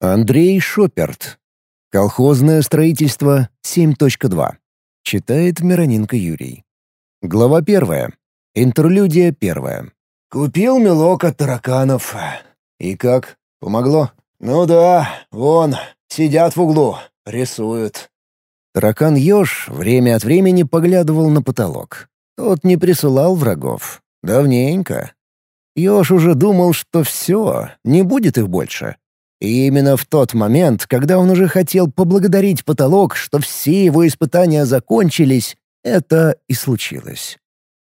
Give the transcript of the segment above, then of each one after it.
Андрей Шоперт. Колхозное строительство 7.2. Читает Мироненко Юрий. Глава первая. Интерлюдия первая. «Купил мелок от тараканов. И как? Помогло?» «Ну да, вон, сидят в углу, рисуют». Таракан-еж время от времени поглядывал на потолок. Тот не присылал врагов. Давненько. Еж уже думал, что все, не будет их больше. И именно в тот момент, когда он уже хотел поблагодарить потолок, что все его испытания закончились, это и случилось.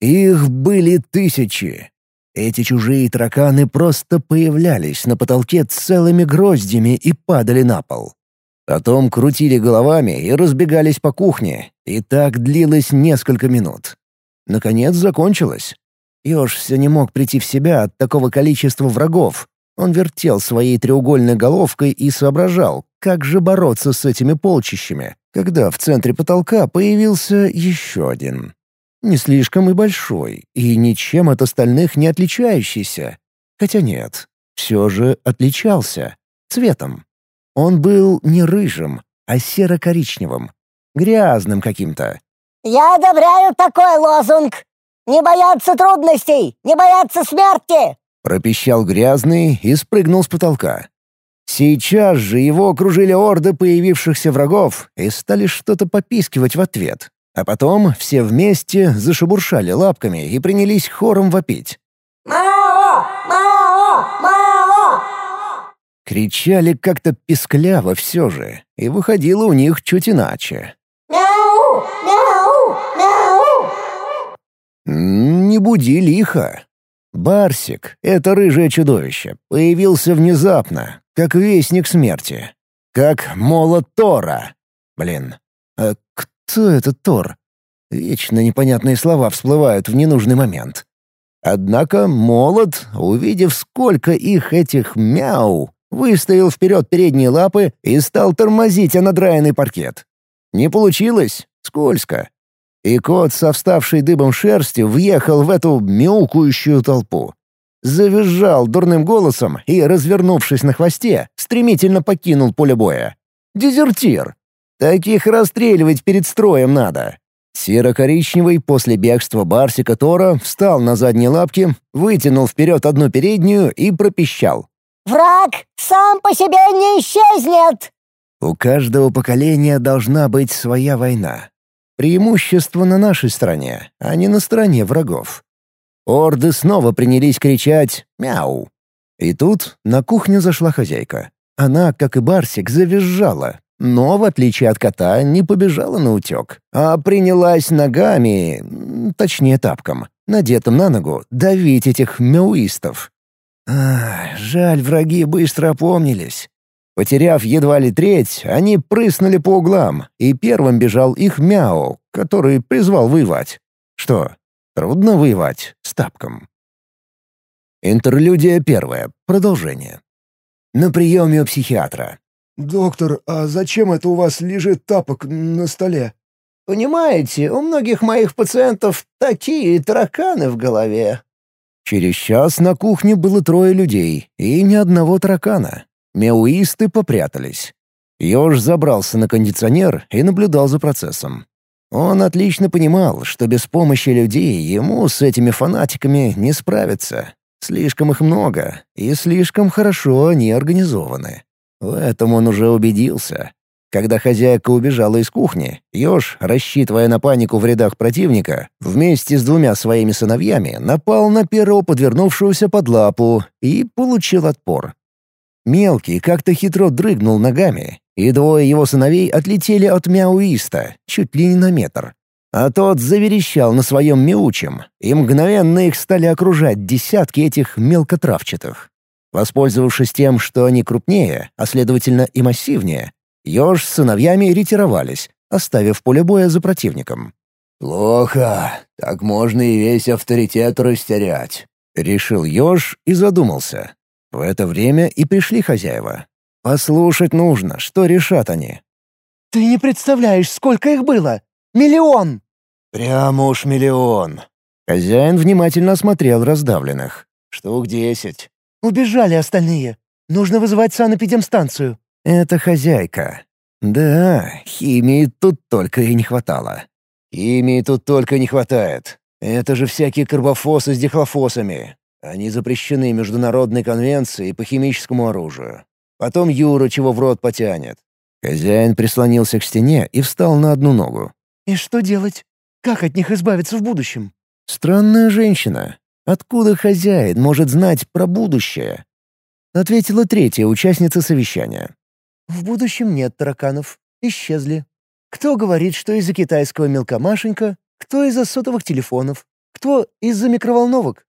Их были тысячи. Эти чужие тараканы просто появлялись на потолке целыми гроздями и падали на пол. Потом крутили головами и разбегались по кухне, и так длилось несколько минут. Наконец закончилось. Ёж все не мог прийти в себя от такого количества врагов. Он вертел своей треугольной головкой и соображал, как же бороться с этими полчищами, когда в центре потолка появился еще один. Не слишком и большой, и ничем от остальных не отличающийся. Хотя нет, все же отличался. Цветом. Он был не рыжим, а серо-коричневым. Грязным каким-то. «Я одобряю такой лозунг! Не бояться трудностей! Не бояться смерти!» Пропищал грязный и спрыгнул с потолка. Сейчас же его окружили орды появившихся врагов и стали что-то попискивать в ответ. А потом все вместе зашебуршали лапками и принялись хором вопить. «Мао! Мао! Мао!» Кричали как-то пискляво все же, и выходило у них чуть иначе. «Мяу! Мяу! Мяу!» «Не буди лихо!» Барсик, это рыжее чудовище, появился внезапно, как вестник смерти. Как молот Тора. Блин, а кто этот Тор? Вечно непонятные слова всплывают в ненужный момент. Однако молот, увидев, сколько их этих мяу, выставил вперед передние лапы и стал тормозить о надраенный паркет. Не получилось, скользко. И кот со вставшей дыбом шерстью въехал в эту мяукающую толпу. Завизжал дурным голосом и, развернувшись на хвосте, стремительно покинул поле боя. Дезертир! Таких расстреливать перед строем надо. Серо-коричневый после бегства Барсика Тора встал на задние лапки, вытянул вперед одну переднюю и пропищал. «Враг сам по себе не исчезнет!» У каждого поколения должна быть своя война. Преимущество на нашей стороне, а не на стороне врагов. Орды снова принялись кричать «Мяу!». И тут на кухню зашла хозяйка. Она, как и Барсик, завизжала, но, в отличие от кота, не побежала на утек, а принялась ногами, точнее тапком, надетым на ногу, давить этих мяуистов. Ах, жаль, враги быстро опомнились. Потеряв едва ли треть, они прыснули по углам, и первым бежал их Мяу, который призвал воевать. Что, трудно воевать с тапком? Интерлюдия первая. Продолжение. На приеме у психиатра. «Доктор, а зачем это у вас лежит тапок на столе?» «Понимаете, у многих моих пациентов такие тараканы в голове». Через час на кухне было трое людей и ни одного таракана. Мяуисты попрятались. Ёж забрался на кондиционер и наблюдал за процессом. Он отлично понимал, что без помощи людей ему с этими фанатиками не справиться. Слишком их много, и слишком хорошо они организованы. В этом он уже убедился. Когда хозяйка убежала из кухни, Ёж, рассчитывая на панику в рядах противника, вместе с двумя своими сыновьями напал на первого подвернувшегося под лапу и получил отпор. Мелкий как-то хитро дрыгнул ногами, и двое его сыновей отлетели от мяуиста, чуть ли не на метр. А тот заверещал на своем мяучем, и мгновенно их стали окружать десятки этих мелкотравчатых. Воспользовавшись тем, что они крупнее, а следовательно и массивнее, Ёж с сыновьями ретировались, оставив поле боя за противником. «Плохо. Так можно и весь авторитет растерять», — решил Ёж и задумался. В это время и пришли хозяева. Послушать нужно, что решат они. «Ты не представляешь, сколько их было! Миллион!» «Прямо уж миллион!» Хозяин внимательно осмотрел раздавленных. «Штук десять». «Убежали остальные. Нужно вызывать санэпидемстанцию». «Это хозяйка. Да, химии тут только и не хватало». «Химии тут только не хватает. Это же всякие карбофосы с дихлофосами. Они запрещены Международной конвенцией по химическому оружию. Потом Юра чего в рот потянет». Хозяин прислонился к стене и встал на одну ногу. «И что делать? Как от них избавиться в будущем?» «Странная женщина. Откуда хозяин может знать про будущее?» Ответила третья участница совещания. «В будущем нет тараканов. Исчезли. Кто говорит, что из-за китайского мелкомашенька, кто из-за сотовых телефонов, кто из-за микроволновок?»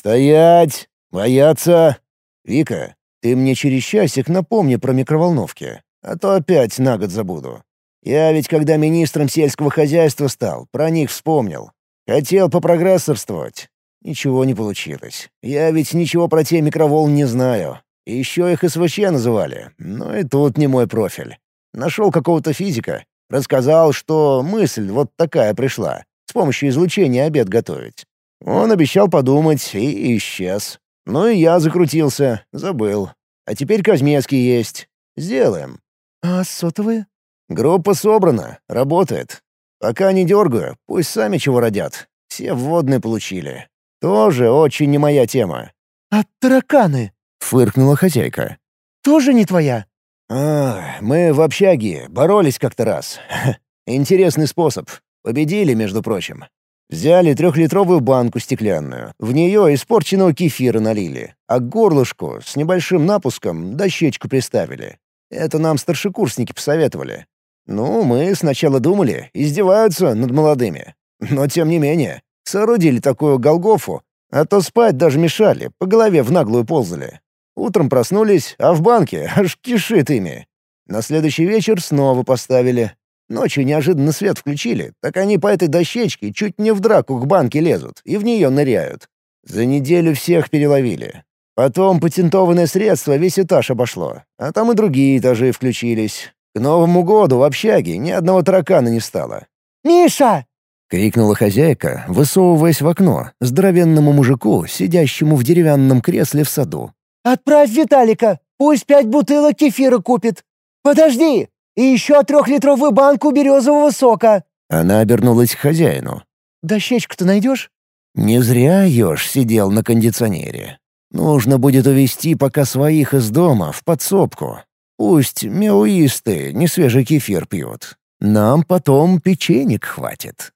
«Стоять! Бояться! Вика, ты мне через часик напомни про микроволновки, а то опять на год забуду. Я ведь когда министром сельского хозяйства стал, про них вспомнил. Хотел попрогрессорствовать. Ничего не получилось. Я ведь ничего про те микроволны не знаю. Еще их СВЧ называли, но и тут не мой профиль. Нашел какого-то физика, рассказал, что мысль вот такая пришла, с помощью излучения обед готовить. Он обещал подумать и исчез. Ну и я закрутился, забыл. А теперь Казмецкий есть. Сделаем. А сотовые? Группа собрана, работает. Пока не дергаю, пусть сами чего родят. Все вводные получили. Тоже очень не моя тема. А тараканы? Фыркнула хозяйка. Тоже не твоя? А, мы в общаге боролись как-то раз. Интересный способ. Победили, между прочим. Взяли трехлитровую банку стеклянную. В нее испорченного кефира налили, а к горлышку с небольшим напуском дощечку приставили. Это нам старшекурсники посоветовали. Ну, мы сначала думали, издеваются над молодыми. Но тем не менее, соорудили такую Голгофу, а то спать даже мешали, по голове в наглую ползали. Утром проснулись, а в банке аж кишит ими. На следующий вечер снова поставили. Ночью неожиданно свет включили, так они по этой дощечке чуть не в драку к банке лезут и в нее ныряют. За неделю всех переловили. Потом патентованное средство весь этаж обошло, а там и другие этажи включились. К Новому году в общаге ни одного таракана не стало. «Миша!» — крикнула хозяйка, высовываясь в окно, здоровенному мужику, сидящему в деревянном кресле в саду. «Отправь Виталика, пусть пять бутылок кефира купит. Подожди, и еще трехлитровую банку березового сока». Она обернулась к хозяину. «Дощечку-то найдешь?» Не зря еж сидел на кондиционере. Нужно будет увести пока своих из дома в подсобку, Пусть мяуисты не свежий кефир пьют. Нам потом печенек хватит.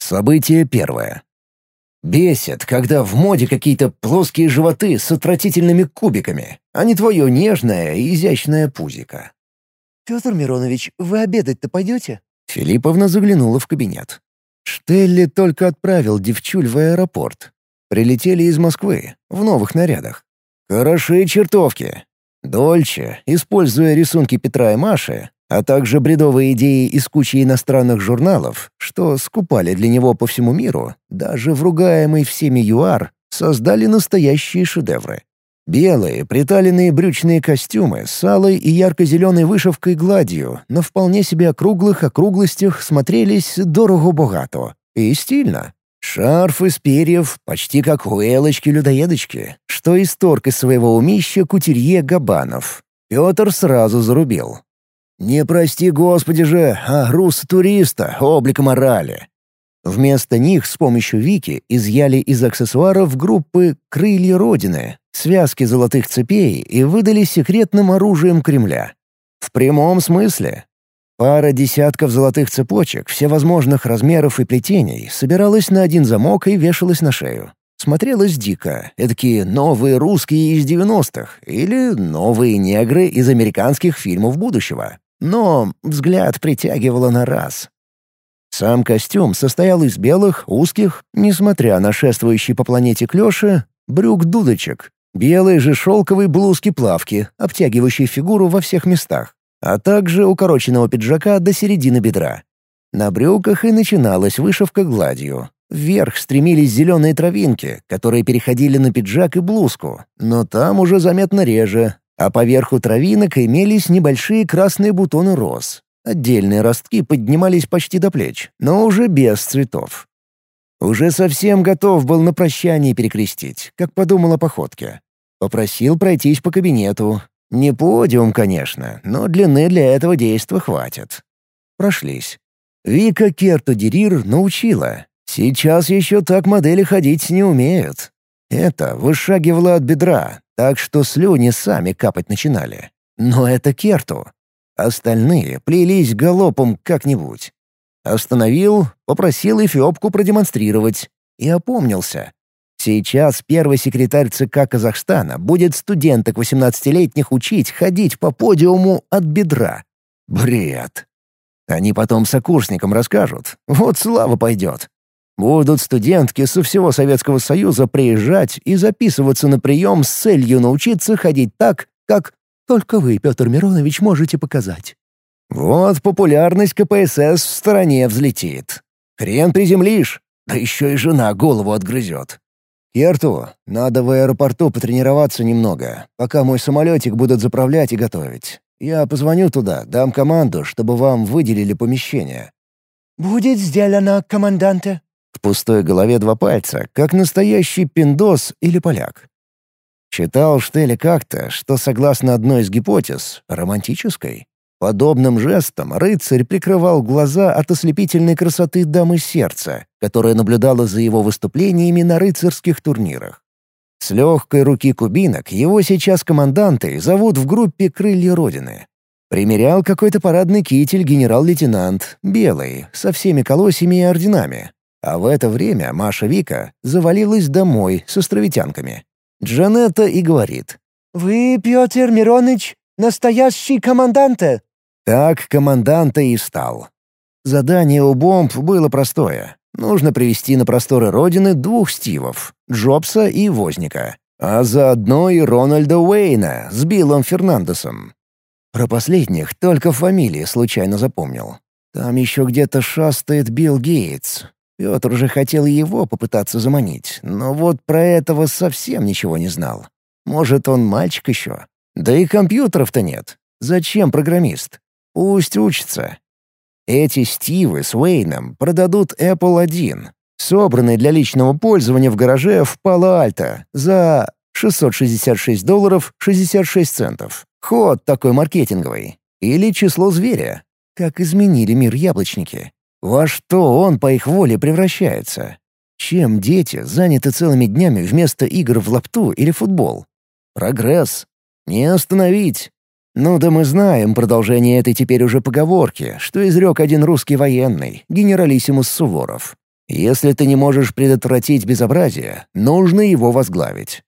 Событие первое. Бесит, когда в моде какие-то плоские животы с отвратительными кубиками, а не твое нежное и изящное пузико. «Петр Миронович, вы обедать-то пойдете?» Филипповна заглянула в кабинет. Штелли только отправил девчуль в аэропорт. Прилетели из Москвы, в новых нарядах. Хорошие чертовки, Дольче, используя рисунки Петра и Маши, а также бредовые идеи из кучи иностранных журналов, что скупали для него по всему миру, даже в ругаемый всеми ЮАР, создали настоящие шедевры. Белые, приталенные брючные костюмы с алой и ярко-зеленой вышивкой гладью на вполне себе округлых округлостях смотрелись дорого-богато и стильно. Шарф из перьев, почти как у Элочки-людоедочки, что исторг из своего умища кутюрье Габанов. Петр сразу зарубил. «Не прости, Господи же, а груз туриста, облика морали». Вместо них с помощью Вики изъяли из аксессуаров группы «Крылья Родины», связки золотых цепей и выдали секретным оружием Кремля. В прямом смысле, Пара десятков золотых цепочек всевозможных размеров и плетений собиралась на один замок и вешалась на шею. Смотрелось дико, эдакие новые русские из девяностых или новые негры из американских фильмов будущего. Но взгляд притягивало на раз. Сам костюм состоял из белых, узких, несмотря на шествующий по планете клёши, брюк-дудочек, белой же шелковой блузки-плавки, обтягивающей фигуру во всех местах а также укороченного пиджака до середины бедра. На брюках и начиналась вышивка гладью. Вверх стремились зеленые травинки, которые переходили на пиджак и блузку, но там уже заметно реже, а поверху травинок имелись небольшие красные бутоны роз. Отдельные ростки поднимались почти до плеч, но уже без цветов. Уже совсем готов был на прощание перекрестить, как подумал о походке. Попросил пройтись по кабинету. Не подиум, конечно, но длины для этого действа хватит. Прошлись. Вика Керту Дерир научила. Сейчас еще так модели ходить не умеют. Это вышагивало от бедра, так что слюни сами капать начинали. Но это Керту. Остальные плелись галопом как-нибудь. Остановил, попросил Эфиопку продемонстрировать. И опомнился. Сейчас первый секретарь ЦК Казахстана будет студенток 18-летних учить ходить по подиуму от бедра. Бред. Они потом сокурсникам расскажут. Вот слава пойдет. Будут студентки со всего Советского Союза приезжать и записываться на прием с целью научиться ходить так, как только вы, Петр Миронович, можете показать. Вот популярность КПСС в стороне взлетит. Хрен приземлишь, да еще и жена голову отгрызет. Керту, надо в аэропорту потренироваться немного, пока мой самолетик будут заправлять и готовить. Я позвоню туда, дам команду, чтобы вам выделили помещение». «Будет сделано, команданте», в пустой голове два пальца, как настоящий пиндос или поляк. Читал Штелли как-то, что, согласно одной из гипотез, романтической, подобным жестом рыцарь прикрывал глаза от ослепительной красоты дамы сердца, которая наблюдала за его выступлениями на рыцарских турнирах. С легкой руки кубинок его сейчас команданты зовут в группе «Крылья Родины». Примерял какой-то парадный китель генерал-лейтенант, белый, со всеми колосьями и орденами, а в это время Маша Вика завалилась домой с островитянками. Джанетта и говорит. «Вы, Петр Мироныч, настоящий команданте!» Так команданта и стал. Задание у бомб было простое. Нужно привести на просторы Родины двух Стивов — Джобса и Возника. А заодно и Рональда Уэйна с Биллом Фернандесом. Про последних только фамилии случайно запомнил. Там еще где-то шастает Билл Гейтс, Петр уже хотел его попытаться заманить, но вот про этого совсем ничего не знал. Может, он мальчик еще? Да и компьютеров-то нет. Зачем программист? Пусть учится. Эти Стивы с Уэйном продадут Apple 1, собранный для личного пользования в гараже в Пало-Альто за 666 долларов 66 центов. Ход такой маркетинговый. Или число зверя. Как изменили мир яблочники. Во что он по их воле превращается? Чем дети заняты целыми днями вместо игр в лапту или футбол? Прогресс. Не остановить. Ну да мы знаем продолжение этой теперь уже поговорки, что изрек один русский военный, генералиссимус Суворов. Если ты не можешь предотвратить безобразие, нужно его возглавить.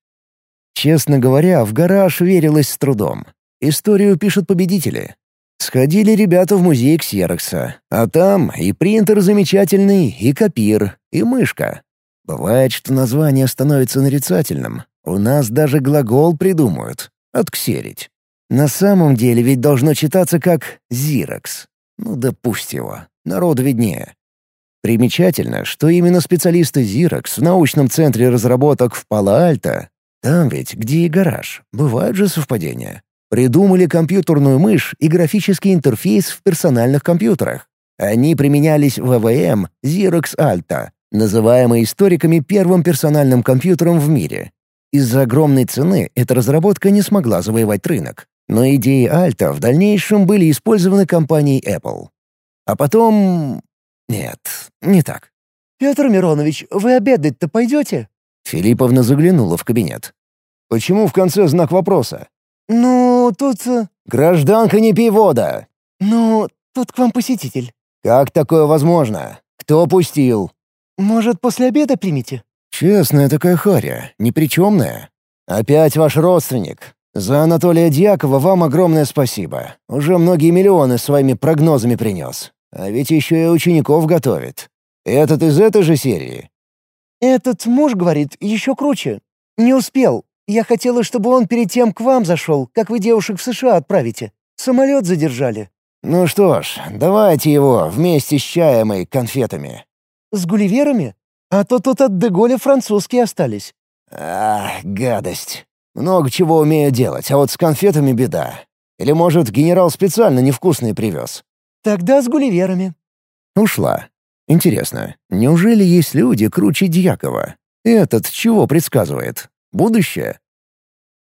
Честно говоря, в гараж верилось с трудом. Историю пишут победители, Сходили ребята в музей Ксерокса, а там и принтер замечательный, и копир, и мышка. Бывает, что название становится нарицательным. У нас даже глагол придумают — «отксерить». На самом деле ведь должно читаться как «зирокс». Ну да пусть его, народу виднее. Примечательно, что именно специалисты Xerox в научном центре разработок в Пало-Альто, там ведь, где и гараж, бывают же совпадения, Придумали компьютерную мышь и графический интерфейс в персональных компьютерах. Они применялись в ВВМ Alta, называемый историками первым персональным компьютером в мире. Из-за огромной цены эта разработка не смогла завоевать рынок, но идеи Alta в дальнейшем были использованы компанией Apple. А потом... Нет, не так. «Петр Миронович, вы обедать-то пойдете?» Филипповна заглянула в кабинет. «Почему в конце знак вопроса?» «Ну, тут...» э, «Гражданка, не пей вода!» «Ну, тут к вам посетитель». «Как такое возможно? Кто пустил?» «Может, после обеда примите?» «Честная такая харя, непричемная». «Опять ваш родственник. За Анатолия Дьякова вам огромное спасибо. Уже многие миллионы своими прогнозами принес. А ведь еще и учеников готовит. Этот из этой же серии?» «Этот муж, говорит, еще круче. Не успел. Я хотела, чтобы он перед тем к вам зашел, как вы девушек в США отправите. Самолет задержали». «Ну что ж, давайте его вместе с чаем и конфетами». «С гулливерами? А то тут от Деголя французские остались». «Ах, гадость. Много чего умею делать, а вот с конфетами беда. Или, может, генерал специально невкусные привез?» «Тогда с гулливерами». Ушла. Интересно, неужели есть люди круче Дьякова? Этот чего предсказывает? Будущее?